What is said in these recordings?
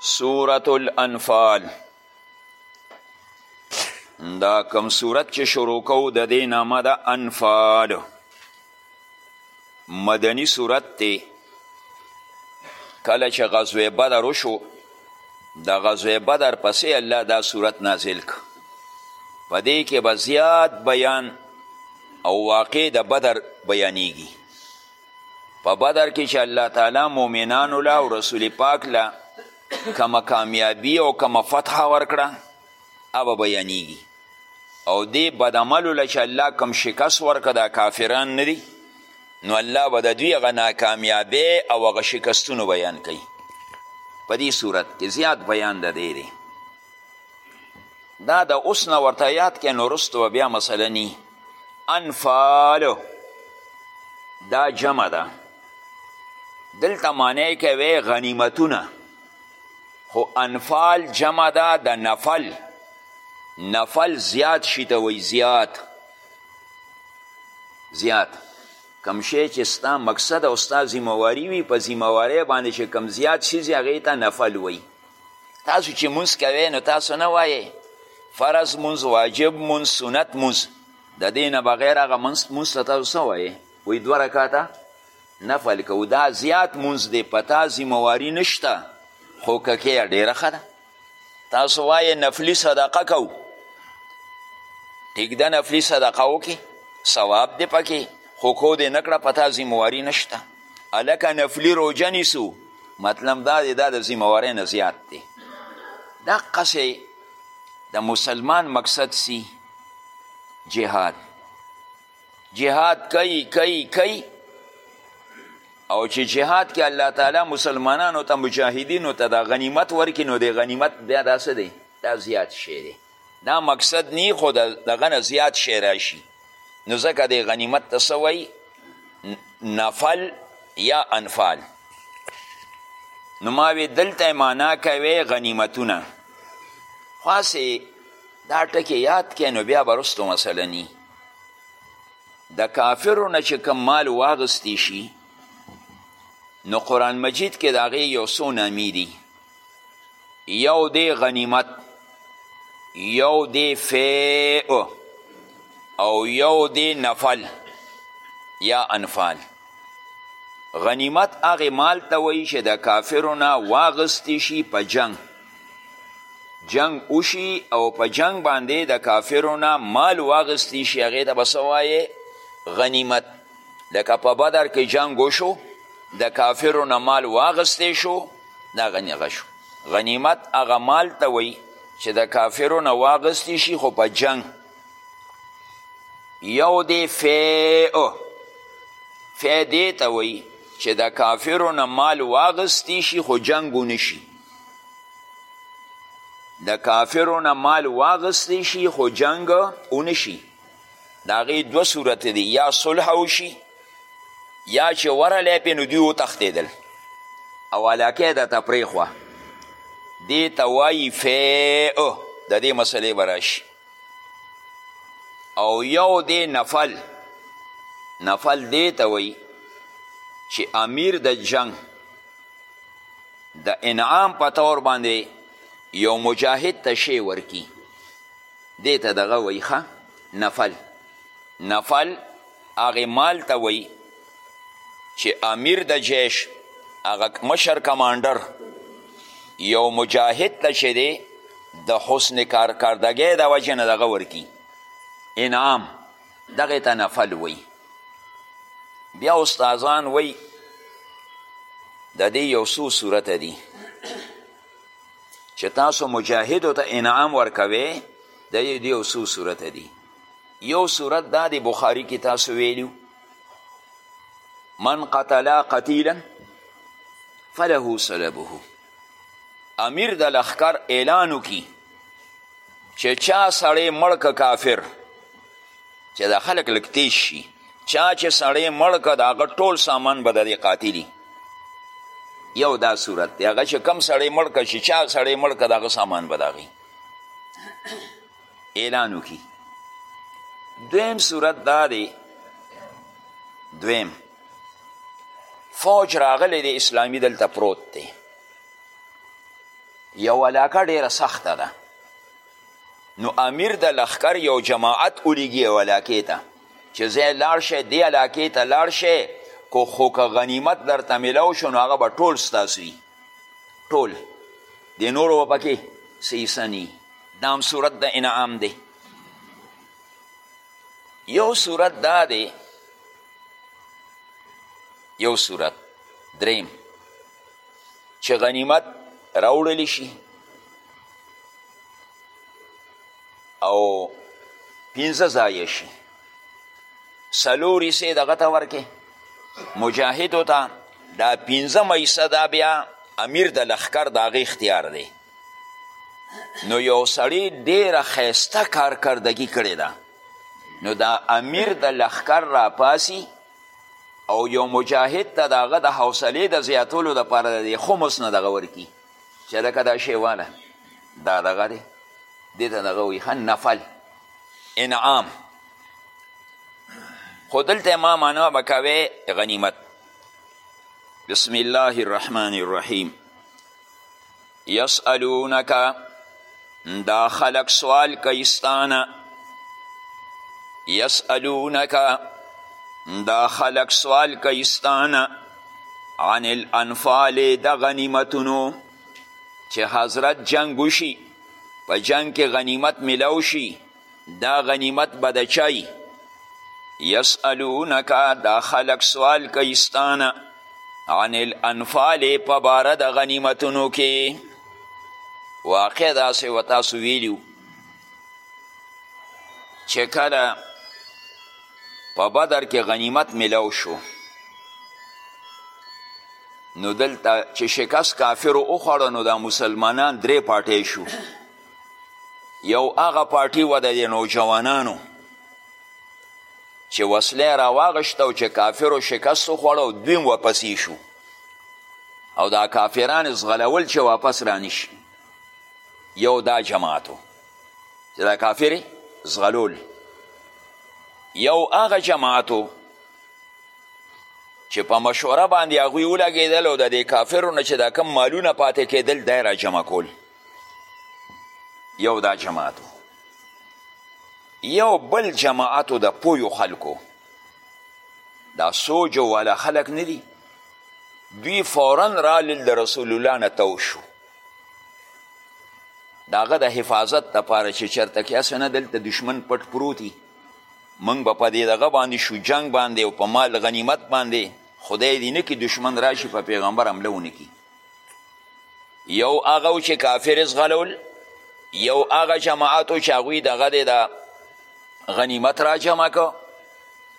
سورة الانفال دا کم سورت چې شروع کو د دې نامه ده انفال مدنی سورت دی کله چې غزوه بدر وشو د غزوه بدر پسې الله دا سورت نازل ک په دې کې به زیات بیان او واقع د بدر بیانیږي په بدر کې چې الله تعالی مؤمنانو له او رسول پاک له کومه کامیابي او کومه فتح ورکړه هغه بیانیږي او دې بدعملو له چې الله کوم شکست ورکړه دا کافران نه دي نو الله به د دوی هغه ناکامیابۍ او هغه شکستونو بیان کوي په دې صورت کې زیات بیان د دی دی دا د اوس نه ورته یاد کې نو وروسته بیا مسله نی انفال دا جمع ده دلته معنی کوي غنیمتونه خو انفال جمع ده د نفل نفل زیات شي ته وایي زیات زیات کم شی چې ستا مقصد او ستا ذمواري وي په ذموارۍ باندې چې کم زیات شي هغې ته نفل وایي تاسو چې مونځ کوئ نو تاسو نه وایئ فرض مونځ واجب مونځ سنت مونځ د دې نه بغیر هغه مونځ ته تاسو څه وایئ وایي دوه رکاته نفل کوو دا زیات مونځ دی په تا ذمواري نشته خو که کې ډېره ښه ده تاسو وایې نفلي صدقه کوو ټیک ده نفلي صدقه وکړي ثواب دی پکې خو کو دې نه کړه په تا ذمواري نشته الکه نفلی روژه نیسو مطلب دا دی دا د ذموارۍ نه زیات دی دقسې د مسلمان مقصد سی جهاد جهاد کوي کوي کوي او چې جهاد کې الله تعالی مسلمانانو ته مجاهدینو ته دا غنیمت ورکړي نو د غنیمت بیا دا څه دی دا زیات شی دی دا مقصد نی خو دغه نه زیات شی راشي نو ځکه دی غنیمت ته څه وایي نفل یا انفال نو ما وی دلته معنا کوي غنیمتونه خاصې دا ټکې یاد کې نو بیا به رستو مسله نی د کافرو نه چې کوم مال واغستی شي نو قرآن مجید کې د هغې یو څو نامې دي یو دی غنیمت یو دی فیع او یو دی نفل یا انفال غنیمت هغه مال ته وایي چې د کافرو نه واغستی شي په جنگ جنگ وشي او په جنگ باندې د کافرو نه مال واغستی شي هغې ته به څه غنیمت لکه په بدر کې جنګ وشو د کافرو نه مال واغستې شو دا غنیغه شو غنیمت هغه مال ته وایي چې د کافرو نه واغستې شي خو په جنګ یو دی فیع فیع دې ته وایي چې د کافرو نه مال واغستې شي خو جنګ ونه شي د کافرو نه مال واغستې شي خو جنګ ونه شي د هغې دوه صورته دي یا صلح وشي یا چې ورلی پې نو دوی وتښتېدل او علاقه یې درته پرېښوه دې ته وایي فیع د دې مسلې به راشي او یو دې نفل نفل دې ته وایي چې امیر د جنگ د انعام په طور باندې یو مجاهد ته شی ورکی دې ته دغه وایي ښه نفل نفل هغې مال ته وایي چې امیر د جیش هغه مشر کمانډر یو مجاهد ته چې دی د حسن کارکردګۍ د وجې نه دغه ورکي انعام دغه ته نفل وایي بیا استادان وایي د دې یو څو صورته دي چې تاسو مجاهدو ته انعام ورکوي د دې یو څو صورت دي یو صورت دا دی بخاری کې تاسو ویلو من قتلا قتیلا فله سلبه امیر د لخکر اعلانو کی چې چا سړی مړک کافر چې دا خلک لږ تیز شي چا چې سړی مړ که د هغه ټول سامان به د دې قاتلي یو دا صورت دی هغه چې کم سړی مړ که چې چا سړی مړ که د هغه سامان به د هغې اعلان وکړي دویم صورت دا دی دویم فوج راغلی دی اسلامی دلته پروت دی یو علاقه ډیره سخته ده نو امیر د لښکر یو جماعت ولیږي یو علاقې ته چې ځای لاړ شئ دې علاقې ته لاړ شئ کو خو که غنیمت درته میلاو شو نو هغه به ټول ستاسو وي ټول د نورو به پکې څه حصه نی دا هم صورت د انعام دی یو صورت دا دی یو صورت دریم چې غنیمت راوړل شي او پنځه ځایه شي څلور حصې دغه ته ورکې مجاهدو ته دا پنځمه حصه دا بیا امیر د لښکر د هغې اختیار دی نو یو سړی ډیره ښایسته کارکردګي کړې ده نو دا امیر د لښکر راپاسي او یو مجاهد ته د هغه د حوصلې د زیاتولو دپاره د دې خمس نه دغه ورکي چې لکه دا شی واله دا دغه دی دې ته دغه وایي ښه نفل انعام خو دلته ما معنا به کوې غنیمت بسم الله الرحمن الرحیم یسألونک دا خلق سوال کوي ستانه یسألونک دا خلق سوال کوي ستانه عن الانفال د غنیمتونو چې حضرت جنگ وشي په جنگ کې غنیمت ملو شي دا غنیمت به د چا یي یسألونک دا خلک سوال کوي ستانه عن الانفال په باره د غنیمتونو کې واقع داسې و تاسو ویلي چې کله په بدر کې غنیمت ملاو شو نو دلته چې شکست کافرو وخوړه نو دا مسلمانان درې پاټې شو یو هغه پارټي و د دې نوجوانانو چې وسله یې راواغېسته او چې کافرو شکست وخوړ او دوی هم واپسې شو او دا کافران زغلول چې واپس رانشي یو دا جماعت و چې دا کافر زغلول یو هغه جماعت و چې په مشوره باندې هغوی ولګېدل او د دې کافرو نه چې دا کم مالونه پاتې کېدل دی را جمع کول یو دا جماعت یو بل جماعت د پویو خلکو دا سوجو والا خلک نه دي دوی فورا رالل د رسول الله نه تو شو د هغه د حفاظت دپاره چې چېرته کې هسې نه دلته دشمن پټ پروت وي موږ به په دې دغه باندې شو جنګ باندې او په مال غنیمت باندې خدای دې نه کړي دشمن راشي په پیغمبر حمله ونه کړي یو هغه و چې کافر زغلول یو هغه جماعت و چې هغوی دغه دی د غنیمت را جمع کو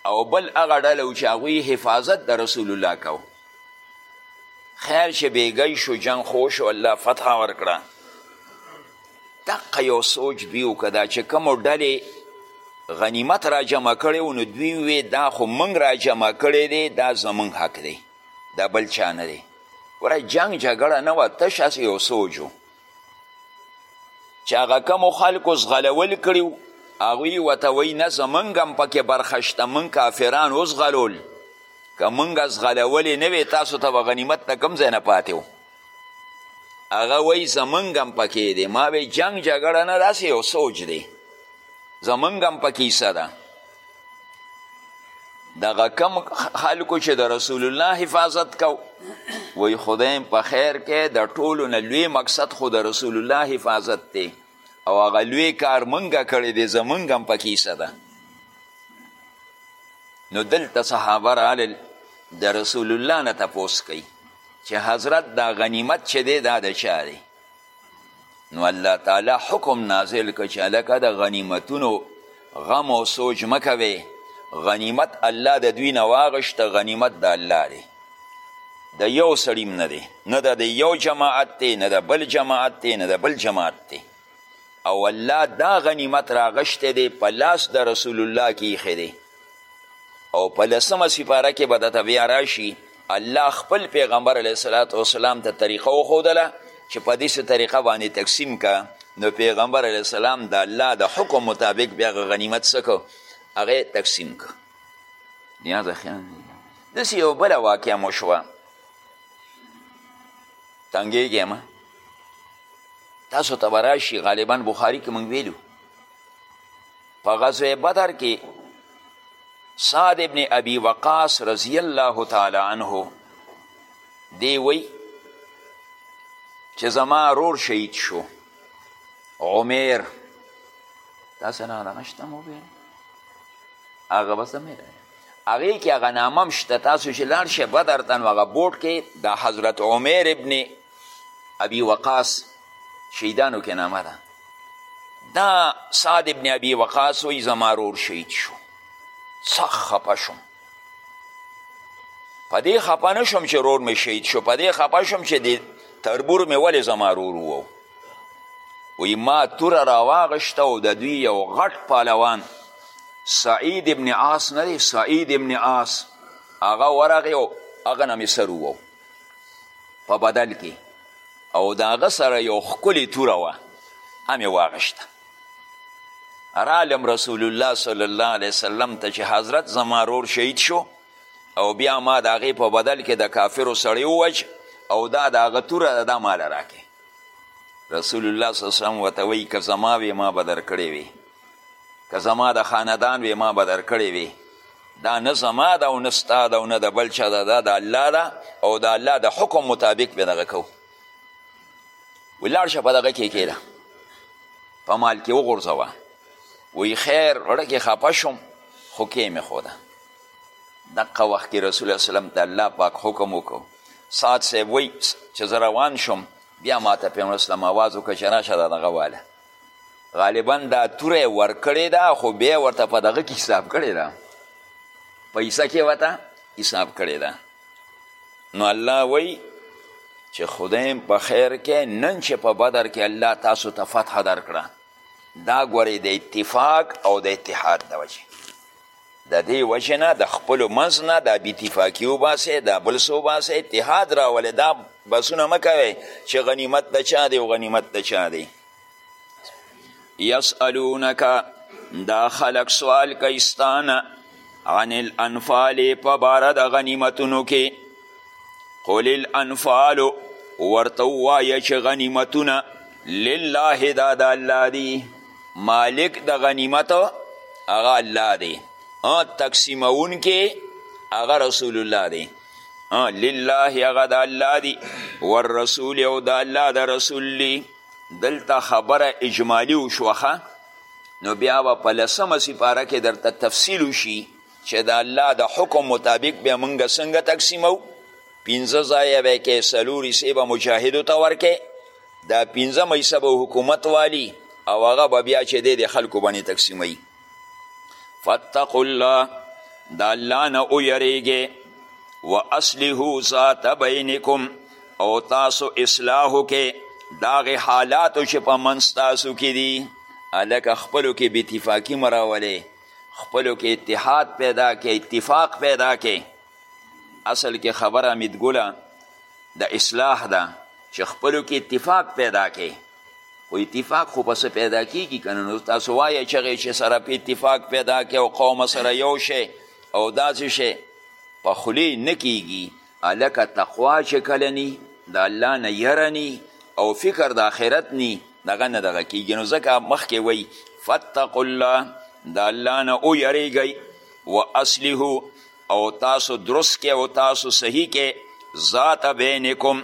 او بل هغه ډله و چې هغوی حفاظت د رسول الله کو خیر چې بیګی شو جنگ خوش او الله فتح ورکړه دقه یو سوچ دوی وکړه دا چې کومو ډلې غنیمت را جمع کړی و نو دوی وی دا خو موږ را جمع کړی دی دا زموږ حق دی دا بل چا نه دی ګوره جنګ جګړه نه وه تش هسې یو سوج و چې هغه کومو خلکو زغلول کړي وو هغوی ورته وایي نه زمونږ هم پکې برخه شته مونږ کافران وزغلول که مونږ زغلولې نه وې تاسو ته به غنیمت د کوم ځای نه پاتې و هغه وایي زمونږ هم پکې دی ما وی جنګ جګړه نه داسې یو سوج دی زمونږ هم پکې حصه ده دغه کم خلکو چې د رسول الله حفاظت کو وی خدایم په خیر کې د ټولو نه لوی مقصد خو د رسول الله حفاظت دی او هغه لوی کار مونږه کړی دی زمونږ هم پکې حصه ده نو دلته صحابه رالل د رسول الله نه تپوس کوي چې حضرت دا غنیمت چې دی دا د چا دی نو الله تعالی حکم نازل که چې هلکه د غنیمتونو غم او سوچ مه کوې غنیمت الله د دوی نه واغشته غنیمت د الله دی د یو سړیم نه دی نه د یو جماعت دی نه د بل جماعت دی نه د بل جماعت دی او الله دا غنیمت راغشته دی په لاس د رسول الله کې ایښی دی او په لسمه سپاره کې به درته بیا راشي الله خپل پیغمبر علیه صلات وسلام ته طریقه وښودله چې په داسې طریقه باندې تقسیم که نو پیغمبر علیه السلام د الله د حکم مطابق بیا غنیمت څه که هغه تقسیم که نیاز خیان داسې یو بله واقعه مو شوه تنګېږی ما تاسو ته به راشي غالبا بخاري کې موږ ویلو په غزوه بدر کې سعد ابن ابي وقاص رضی الله تعالی عنه دی وی چې زما رور شهید شو عمر دا سنا دا نشته موبایل هغه بس مې ده هغه کې هغه نامم شته تاسو چې لاړ شئ بدر ته نو هغه بورډ کې د حضرت عمر ابن ابي وقاص شهیدانو کې نامه ده دا سعد ابن ابي وقاص وایي زما رور شهید شو سخت خفه شوم په دې خفه نه شوم چې رور مې شهید شو په دې خفه شوم چې د تربور مې ولې زما رور وو وی ما توره راواغشته او د دوی یو غټ پالوان سعید ابن عاص نه دی سعید ابن عاص هغه ورغی او هغه نه مې سر ووو په بدن کې او د هغه سره یو ښکلې توره وه همې واغشته رالم رسول الله صلی الله علیه وسلم ته چې حضرت زما رور شهید شو او بیا ما د هغې په بدل کې د کافرو سړی ووج او دا د هغه توره ده دا ماله راکې رسول الله صلی الله علیه وسلم ورته وایي که زما وې ما به درکړې وې که زما د خاندان وې ما به درکړې وې دا نه زما ده او نه ستا ده او نه د بل چا ده دا د الله ده او د الله د حکم مطابق به دغه کوو ولاړ شه په دغه کې کېده په مال کې وغورځوه وی خیر وړه کې خپه شوم خو کې مې ښوده دقه وخت کې رسول الله سلم ته الله پاک حکم وکړو سعد صاحب وی چې زه روان شوم بیا ما ته پیغمبر اسلام آواز وکړه چې راشه دا دغه واله غالبا دا توره ورکړې ده خو بیا ورته په دغه کې حساب کړې ده پیسه کې ورته حساب کړې ده نو الله وی چې خدایم په خیر کې نن چې په بدر کې الله تاسو ته فتح درکړه دا ګورې د اتفاق او د اتحاد د وجې د دې وجې نه د خپلو منځ نه دا بیتفاقي وباسئ دا بل څه وباسئ اتحاد راولئ دا بحثونه مه کوئ چې غنیمت د چا دی او غنیمت د چا دی یسألونک دا خلق سوال کوي ستانه عن الانفال په باره د غنیمتونو کې قل الانفال ورته ووایه چې غنیمتونه لله دا د الله دی مالک د غنیمت هغه الله دی تقسیمونکی هغه رسول الله دی لله هغه د الله دی والرسول او د الله د رسول دی دلته خبره اجمالی وشوخه نو بیا به په لسمه سپاره کې درته تفصیل وشي چې د الله د حکم مطابق بیا موږ څنګه تقسیمو پنځه ځایه به کې څلور حصې به مجاهدو ته ورکې دا پنځمه حصه به حکومت والی او هغه به بیا چې دی د خلکو باندې تقسیموي فاتقوا الله د الله نه ویریږئ و اصلحو ذات بینکم او تاسو اصلاح کې داغه حالاتو چې په منځ تاسو کې دي هلکه خپلو کې بې اتفاقي مه راولئ خپلو کې اتحاد پیدا کې اتفاق پیدا کې اصل کې خبره امیدګله د اصلاح ده چې خپلو کې اتفاق پیدا کې خو اتفاق خو پس پیدا کیږي کنه نو تاسو وایه چغې چې سره په اتفاق پیدا کې او قوم سره یو شي او داسې شي په خولې نه کیږي هلکه تقوا چې کله نی د الله نه یره نی او فکر د آخرت نی دغه نه دغه کیږي نو ځکه مخکې وایي فاتقوا الله د الله نه ویریږئ واصلحو او تاسو درست کې او تاسو صحیح کې ذات بینکم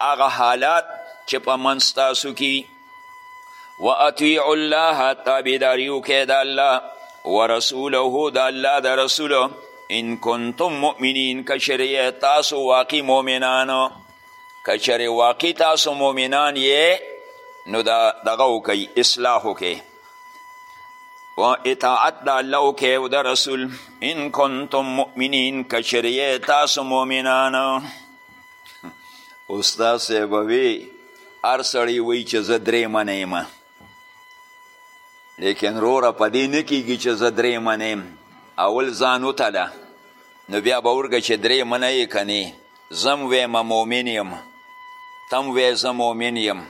هغه حالات چې په منځ تاسو کې و اطیعوا الله تابعداري وکړئ د الله ورسوله د الله د رسولو ان کنتم مؤمنین کشری تاسو واقعی مؤمنان کشری واقعی تاسو مؤمنان یې نو دا دغه وکي اصلاح وکي و اطاعت د الله وکړئ او د رسول ان کنتم مؤمنین که چېرې یې تاسو مؤمنان استاد صاحب وی هر سړی وایي چې زه درې منه یم لیکن روره په دې نه کېږي چې زه درې منه یم اول ځان وتله نو بیا به ورګه چې درې منه یې که نه زم ویم مومن یم تم وی زه مومن یم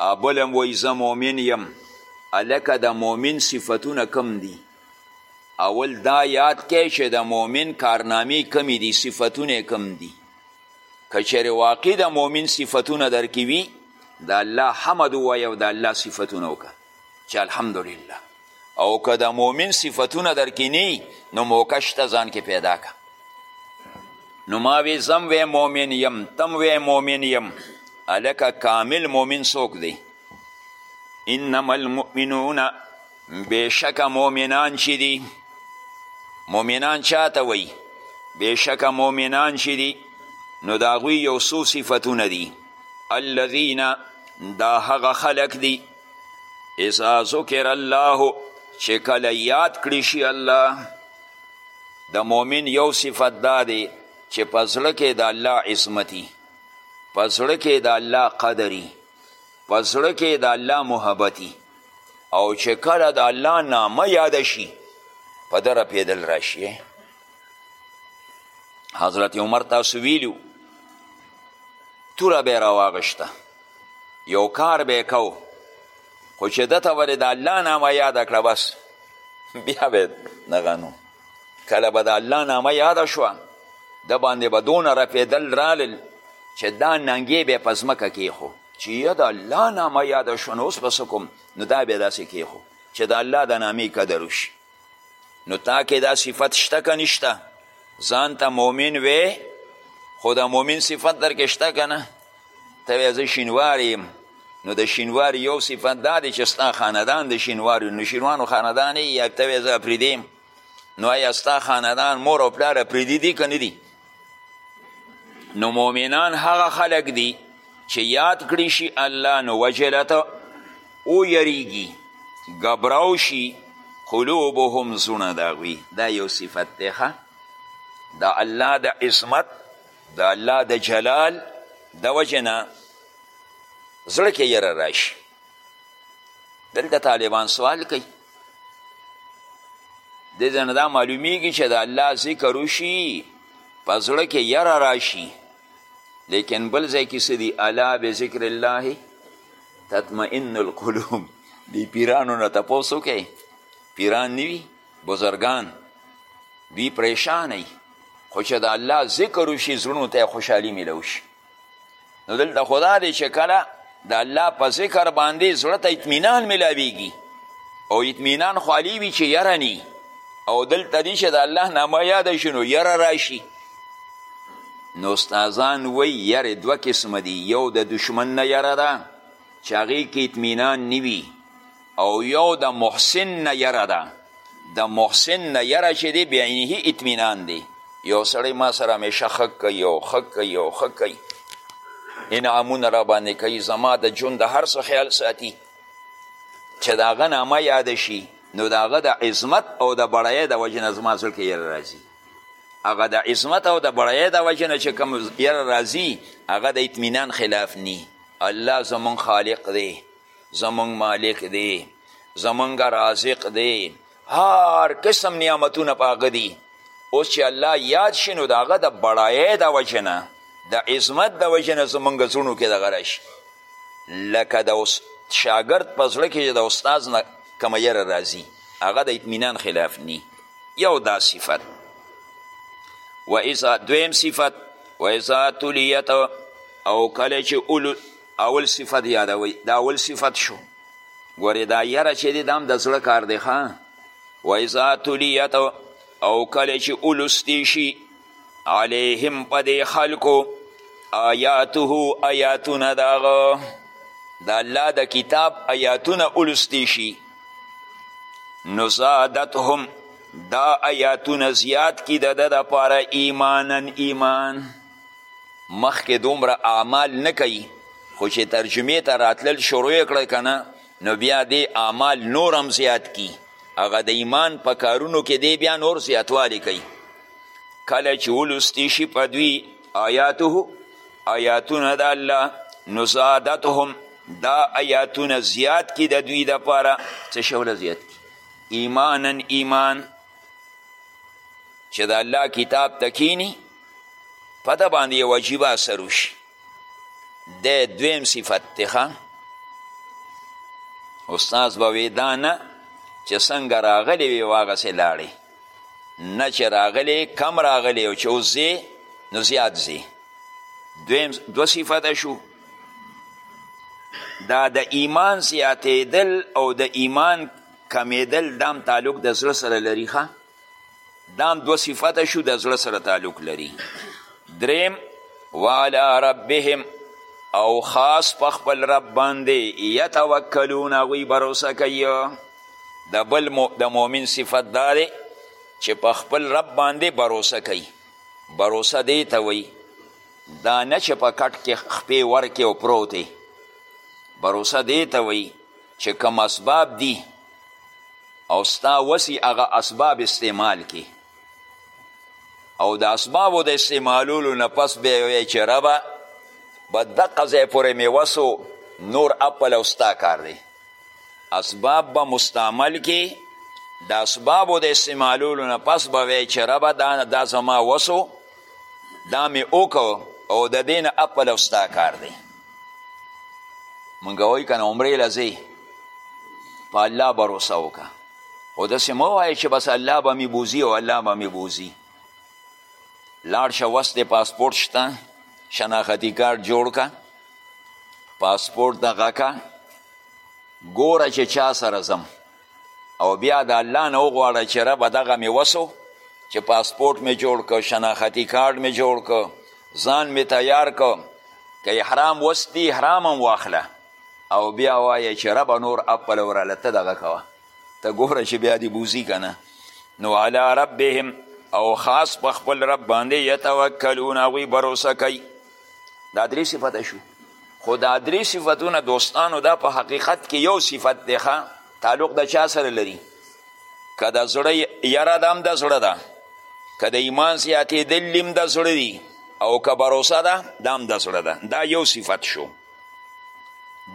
ابلم وی زه مومن یم الکه د مومن صفتونه کم دي اول دا یاد کې چې د مومن کارنامې کمی دي صفتونه کم دي که چېرې واقع د مومن صفتونه درکې وي د الله حمد ووایه او د الله صفتونه وکړه چې الحمدلله او که د مؤمن صفتونه در کې نی نو موقع شته ځان کې پیدا که نو ما وی زم وی مؤمن یم تم وی مؤمن یم الکه کامل مؤمن څوک دی انما المؤمنون بېشکه مؤمنان چې دي مؤمنان چاته وایي بېشکه مؤمنان چې دي نو د هغوی یو څو صفتونه دي الذین دا هغه خلق دي اذا ذکر الله چې کله یاد کړی شي الله د مؤمن یو صفت دا دی چې په زړه کې د الله عصمتي په زړه کې د الله قدري په زړه کې د الله محبتي او چې کله د الله نامه یاده شي په ده رپېدل راشي حضرت عمر تاسو ویلو توره به یې راواغېسته یو کار به یې کو خو چې ده ته به د الله نامه یاده کړه بس بیا به دغه نو کله به د الله نامه یاده شوه د باندې به دونه رپېدل رالل چې دا ننګې به یې په ځمکه کېښو چې یا د الله نامه یاده شوه نو اوس به څه کوم نو دا به یې داسې کېښو چې د الله د نامې قدر وشي نو تا کې دا صفت شته که نشته ځان ته مؤمن وې خو د مؤمن صفت در کې شته که نه ته وایې زه شینوار یم نو د شینوار یو صفت دا دی چې ستا خاندان د شینوار نو شینوانو خاندان نو مؤمنان هغه خلق دي چې یاد کړی شي الله نو وجلت او یریږي ګبراو شي قلوبهم زونه د هغوی دا یو صفت دی ښه د الله د عصمت د الله د جلال د وجې نه زړه کې یره راشي دلته طالبان سوال کوي دې ځنه دا معلومیږي چې د الله ذکر وشي په زړه کې یره راشي لیکن بل ځای کې څه دي الا بذکر الله تطمئن القلوب دی پیرانو نه تپوس وکړئ پیران نه وي بزرګان دوی پریشان وي خو چې د الله ذکر وشي زړونو ته خوشحالي میلو شي نو دلته خدا دی چې کله د الله په ذکر باندې زړه ته اطمینان ملاویږي او اطمینان خالی وي چې یره نی او دلته دی چې د الله نامه یاده شي نو یره راشي نو استادان وی یره دوه قسمه دي یو د دشمن نه یره ده چې هغې کې اطمینان نه وي او یو د محسن نه یره ده د محسن نه یره چې دی بعینه اطمینان دی یو سړی ما سره همیشه ښه کوي او ښه کوي او ښه کوي انعامونه را باندې کوي زما د ژوند د هر څه خیال ساتي چې د هغه نامه یاده شي نو د هغه د عظمت او د بړایې د وجې نه زما زړه کې یره راځي هغه د عظمت او د بړایې د وجې نه چې کوم یره راځي هغه د اطمینان خلاف نی الله زمون خالق دی زموږ مالک دی زموږ رازق دی هر قسم نعمتونه په هغه دي اوس چې الله یاد شي نو د هغه د بړایۍ د وجې نه د عظمت د وجې نه زموږ زړونو کې دغه راشي لکه د شاګرد په زړه کې د استاد نه کومه یره راځي هغه د اطمینان خلاف نی یو دا صفت و اذا دویم صفت و اذا تلیت او کله چې اول صفت یادوي دا اول صفت شو ګورې دا یره چې دی دا هم د زړه کار دی ښه وایزا تلیت او کله چې ولوستې شي علیهم په دې خلکو آیاته آیاتونه د هغه د الله د کتاب آیاتونه ولوستې شي نو زادتهم دا آیاتونه زیات کی د ده دپاره ایمانا ایمان مخکې دومره اعمال نه کوي خو چې ترجمې ته راتلل شروع یې کړه که نه نو بیا دې اعمال نور هم زیات کی هغه د ایمان په کارونو کې دی بیا نور زیاتوالی کوي کله چې ولوستی شي په دوی آیاته آیاتونه د الله نو زادتهم دا آیاتونه زیات کی د دوی دپاره څه شوله زیات کی ایمانا ایمان چې د الله کتاب ته کینی په ده باندې یو عجیبه اثر وشي دی دویم صفت دی استاذ به وی دا نه چې څنګه راغلی وي واغسې لاړې نه چې راغلی کم راغلی او چې اوس ځې نو زیات ځې دویم دو صفته شو دا د ایمان زیاتېدل او د ایمان کمیدل دام تعلق د زړه سره لري ښه دام دو صفته شو د زړه سره تعلق لري دریم وعلى ربهم او خاص په خپل رب باندې یتوکلون هغوی بروسه کوي د بل مو د مؤمن صفت دا دی چې په خپل رب باندې بروسه کوي بروسه دی ته وایي دا نه چې په کټ کې خپې ورکې او پروتې بروسه دی ته وایي چې کوم اسباب دي او ستا وسی هغه اسباب استعمال کی او د اسبابو د استعمالولو نه پس به وی چې ربا به دقه ځای پورې مې وسو نور اپل او ستا کار دی اسباب به مستعمل کی د اسبابو د استعمالولو نه پس به وی چې ربا دا, دا زما وسو دا می وکړ او د دې نه اپل او ستا کار دی مونږ وایو که نه عمرې له ځې په الله بروسه وکړه خو داسې مه وایه چې بس الله به مې بوځي او الله به مې بوځي لاړ شه وس دې پاسپورټ شته شناختي کارت جوړ که پاسپورټ دغه که ګوره چې چا سره ځم او بیا د الله نه وغواړه چې ربه دغه مې وسو چې پاسپورټ مې جوړ که شناختي کارډ مې جوړ که ځان مې تیار که که احرام وستی احرام هم واخله او بیا وایه چې ربه نور اپل وراله ته دغه کوه ته ګوره چې بیا دې بوزي که نه نو علی ربهم او خاص په خپل رب باندې یتوکلون هغوی بروسه کوي دا درې صفته شو خو دا درې صفتونه دوستانو دا په حقیقت کې یو صفت دی ښه تعلق د چا سره لري که د زړه یره ده هم د زړه ده که د ایمان زیاتېدل هم د زړه دي او که بروسه ده دا هم د زړه ده دا یو صفت شو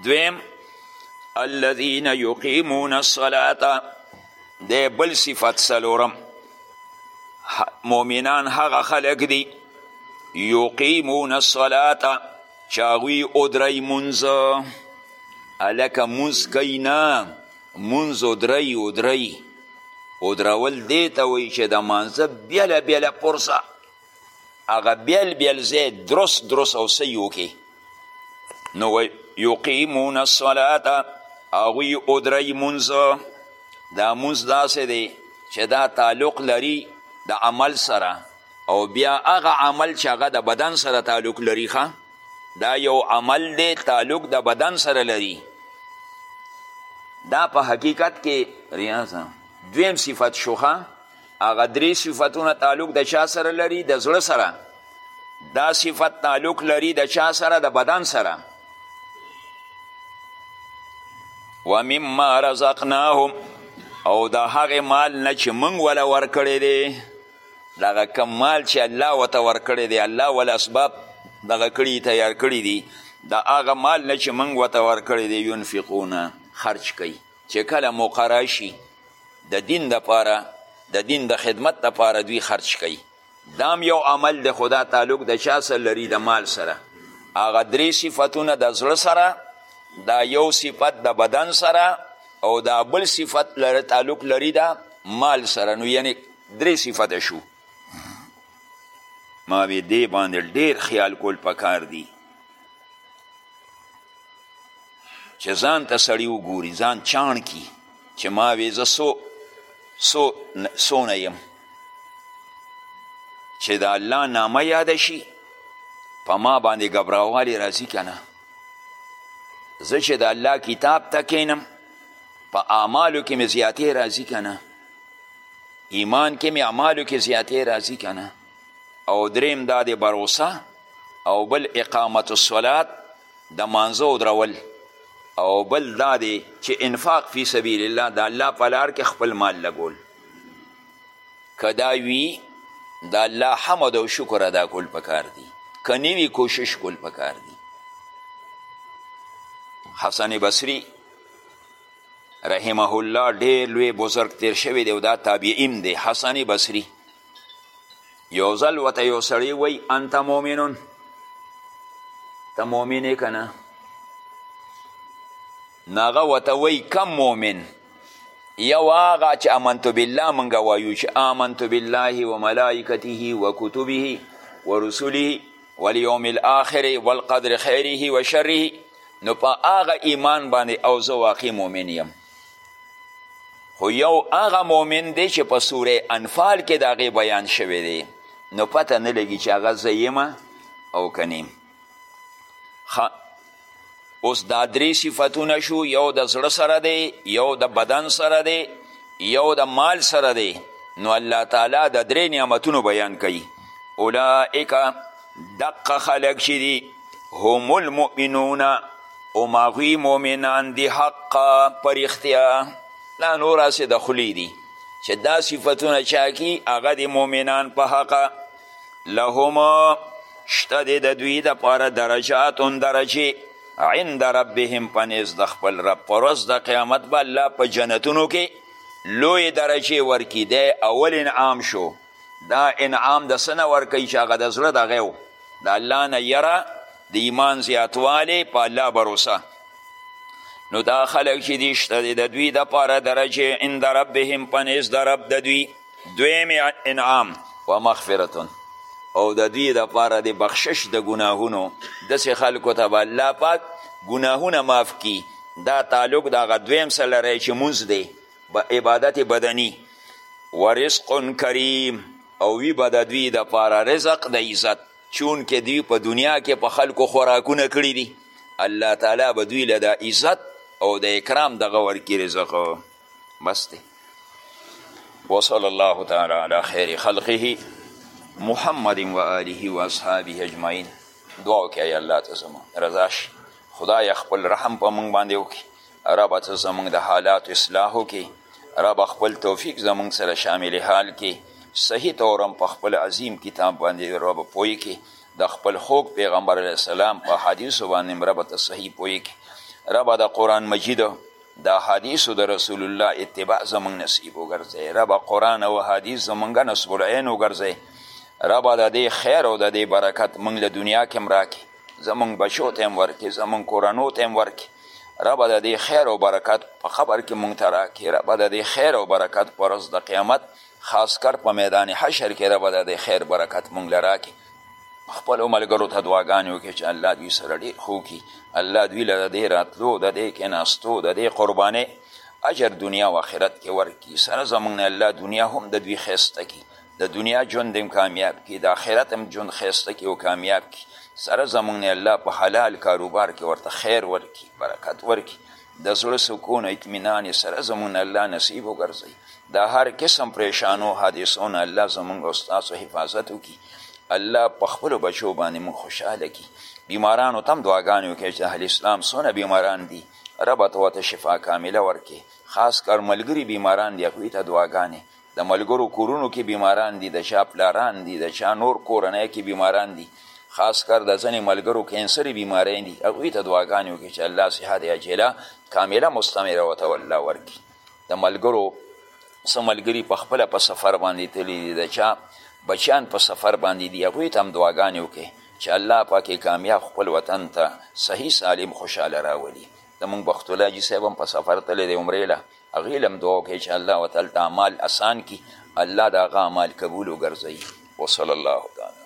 دویم الذین یقیمون الصلاة د بل صفت څلورم مؤمنان هغه خلق دي یقیمون الصلاة چې هغوی ودروي مونځ هلکه مونځ کوي نه مونځ ودروي ودروي ودرول دې ته وایي چې د مانځه بېله بېله پرسه هغه بېل بېل ځای درس درس او صحیح وکړي نو یقیمون الصلاة هغوی ودروي مونځ دا مونځ داسې دی چې دا تعلق لري د عمل سره او بیا هغه عمل چې هغه د بدن سره تعلق لري ښه دا یو عمل دی تعلق د بدن سره لري دا په حقیقت کې ریاض دویم صفت شوخه هغه درې صفتونه تعلق د چا سره لري د زړه سره دا صفت تعلق لري د چا سره د بدن سره و مما رزقناهم او د هغې مال نه چې موږ وله ورکړی دی دغه کم مال چې الله ورته ورکړی دی الله ول اسباب دغه کړي تیار کړي دي د هغه مال نه چې موږ ورته ورکړی دی ینفقونه خرج کوي چې کله موقع راشي د دین دپاره د دین د خدمت دپاره دوی خرج کوي دام یو عمل د خدا تعلق د چا سره لري د مال سره هغه درې صفتونه د زړه سره دا یو صفت د بدن سره او دا بل صفت لري تعلق لري دا مال سره نو یعنی درې صفته شو ما وی دې باندې ډیر خیال کول پکار دی چې ځان ته سړی وګوري ځان چاڼ کی چې ما وی زه سو سو سونه یم چې د الله نامه یاده شي په ما باندې ګبراوالی راځي که نه زه چې د الله کتاب ته کینم په اعمالو کې مې زیاتې راځي که نه ایمان کې مې اعمالو کې زیاتې راځي که نه او دریم دا د بروسه او بل اقامت الصلات د مانځه درول او بل دا دی چې انفاق فی سبیل الله د الله په لار کې خپل مال لګول که دا وي د الله حمد او شکر ادا کول پکار دي که نه وي کوشش کول پکار دي حسن بصری رحمه الله ډیر لوی بزرګ تیر شوی دی او دا تابعیم دی حسن بصری یو ځل ورته یو سړی وایي انت مؤمنون ته مؤمن یې که نه نو هغه ورته وایي کم مؤمن یو هغه چې امنت بالله موږ وایو چې آمنت بالله و ملائکته و کتبه و رسوله والیوم الاخر والقدر خیره و شره نو په هغه ایمان باندې او زه واقعي مؤمن یم خو یو هغه مؤمن دی چې په سوره انفال کې د هغې بیان شوی دی نو پته نه لګي چې هغه زه یم او که نیم اوس دا درې صفتونه شو یو د زړه سره دی یو د بدن سره دی یو د مال سره دی نو الله تعالی د درې نعمتونو بیان کوي اولئک دقه خلق چې دي هم المؤمنون هم هغوی مؤمنان دي حقا په رښتیا دا نور هسې د خولې دي چې دا صفتونه چا کي هغه د مؤمنان په حقه لهم شته دی د دوی دپاره درجاتون درجې عند ربهم په نزد د خپل رب په ورځ د قیامت به الله په جنتونو کې لوی درجې ورکي دی اول انعام شو دا انعام د څه نه ورکوي چې هغه د زړه دغه و د الله نه یره د ایمان زیاتوالی په الله بروسه نو دا خلک چې دي شته د دوی دپاره درجې عند ربهم په نزد رب د دوی دویم انعام و مغفرتون او د دوی د پاره د بخشش د ګناهونو داسې خلکو ته به الله پاک ګناهونه معاف کی دا تعلق د هغه دویم سره لري چې مونځ دی عبادت بدنی ورزق کریم او وی به د دوی د پاره رزق د عزت چون که دوی په دنیا کې په خلکو خوراکونه کړي دي الله تعالی به دوی له د عزت او د اکرام دغه ورکي رزق بس دی وصلی الله تعالی علی خیر خلقه محمد و آله و اصحابه اجمعین دعا وکړه یا الله ته زموږ رضا شي خدای خپل رحم په موږ باندې وکړي ربه ته زموږ د حالات اصلاح وکړي ربه خپل توفیق زموږ سره شامل حال کې صحیح تورم په خپل عظیم کتاب باندې رب پوی کې د خپل خوږ پیغمبر علیه السلام په حدیثو باندې ربه ته صحیح پوی کې ربه د قرآن مجید د احادیثو د رسول الله اتباع زمونږ نصیب وګرځي ربه قرآن او احادیث زمونږ نصب العین وګرځي ربه د دې خیر او د دې برکت مونږ له دنیا کې هم راکړي زمونږ بچو ته هم ورکړي زمونږ کورنو ته هم ورکړي ربه د دې خیر او برکت په قبر کې مونږ ته راکړي ربه د دې خیر او برکت په ورځ د قیامت خاص کر په میدان حشر کې رب د خیر برکت مونږ له راکړي خپلو ملګرو ته دعاګانې وکړي چې الله دوی سره ډېر ښه وکړي الله دوی له د دې راتلو د دې کېناستو د دې قربانۍ اجر دنیا او آخرت کې ورکړي سره زمونږ نه الله دنیا هم د دوی ښایسته کړي د دنیا ژوند هم کامیاب کړي د آخرت هم ژوند ښایسته کړي او کامیاب کړي سره زمونږ نه الله په حلال کاروبار کې ورته خیر ورکړي برکت ورکړي د زړه سکون او اطمینان سره زمون الله نصیب وګرځي د هر قسم پریشانو حادثو نه الله زمونږ او ستاسو حفاظت وکړي الله په خپلو بچو باندې مونږ خوشحاله کړي بیمارانو ته هم دعاګانې وکړي چې اهل اسلام څونه بیماران دي ربه ته ورته شفا کامله ورکړي خاص کر ملګري بیماران دي هغوی ته دعاګانې د ملګرو کورونو کې بیماران دي، د چا پلاران دي، د چا نور کورنۍ کې بیماران دي، خاص کر د ځینې ملګرو کینسري بیمارۍ دي، هغوی ته دعاګانې وکړي چې الله صحت عاجله کامله مستمره ورته الله ورکړي. د ملګرو څه ملګري په خپله په سفر باندې تللي دي، د چا بچیان په سفر باندې دي، هغوی ته هم دعاګانې وکړي چې الله پاک یې کامیاب خپل وطن ته صحیح سالم خوشحاله راولي. زموږ بختالله حاجي صاحب هم په سفر تللی دی عمرې له هغې لم دعا وکړئ چې الله وتعالی ته اعمال اسان کړي الله د هغه اعمال قبول وګرځوي وصلی الله تعالی